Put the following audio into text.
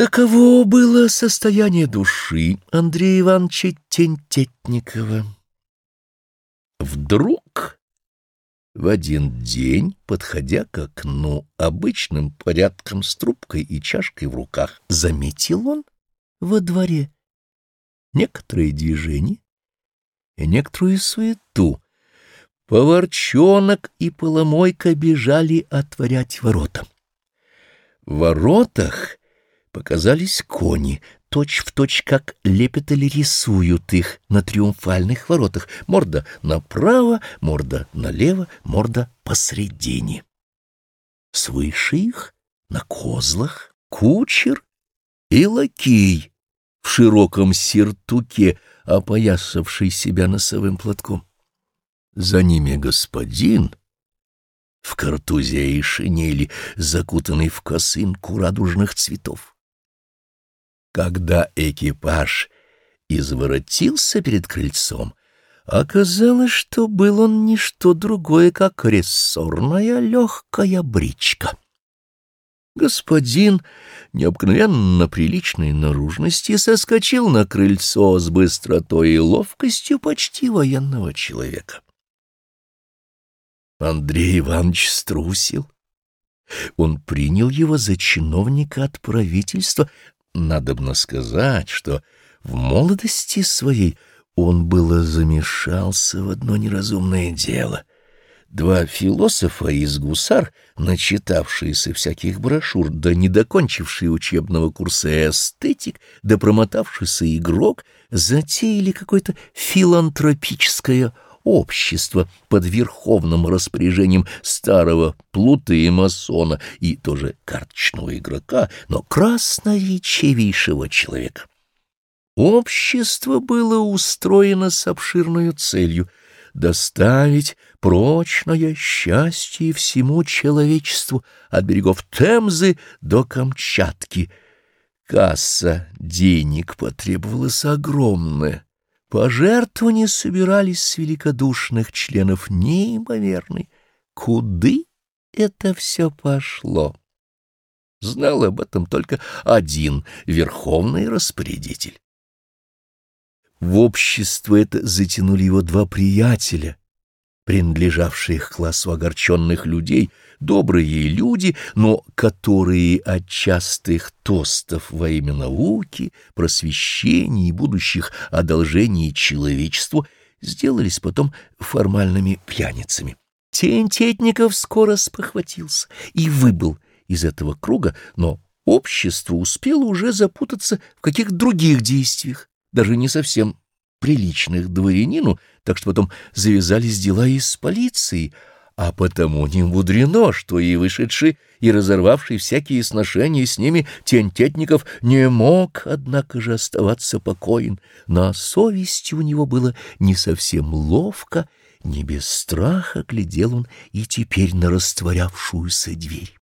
Таково было состояние души Андрея Ивановича Тентетникова. Вдруг в один день, подходя к окну, обычным порядком с трубкой и чашкой в руках, заметил он во дворе некоторые движения и некоторую суету. Поварчонок и поломойка бежали отворять ворота. В воротах показались кони, точь-в-точь, точь, как лепят или рисуют их на триумфальных воротах. Морда направо, морда налево, морда посредине. Свыше их, на козлах, кучер и лакей в широком сертуке, опоясавший себя носовым платком. За ними господин в картузе и шинели, закутанный в косынку радужных цветов. Когда экипаж изворотился перед крыльцом, оказалось, что был он не что другое, как рессорная легкая бричка. Господин необыкновенно приличной наружности соскочил на крыльцо с быстротой и ловкостью почти военного человека. Андрей Иванович струсил. Он принял его за чиновника от правительства. Надобно сказать, что в молодости своей он было замешался в одно неразумное дело. Два философа из гусар, начитавшиеся всяких брошюр, да не докончившие учебного курса эстетик, да промотавшийся игрок, затеяли какое-то филантропическое общество под верховным распоряжением старого плута и масона и тоже карточного игрока, но красноречивейшего человека. Общество было устроено с обширной целью доставить прочное счастье всему человечеству от берегов Темзы до Камчатки. Касса денег потребовалась огромная. Пожертвования собирались с великодушных членов неимоверной. Куды это все пошло? Знал об этом только один верховный распорядитель. В общество это затянули его два приятеля, принадлежавшие к классу огорченных людей, добрые люди, но которые от частых тостов во имя науки, просвещения и будущих одолжений человечеству сделались потом формальными пьяницами. Тентетников скоро спохватился и выбыл из этого круга, но общество успело уже запутаться в каких-то других действиях, даже не совсем приличных дворянину, так что потом завязались дела и с полицией, а потому не мудрено, что и вышедший, и разорвавший всякие сношения с ними тентетников не мог, однако же, оставаться покоен. На совести у него было не совсем ловко, не без страха глядел он и теперь на растворявшуюся дверь.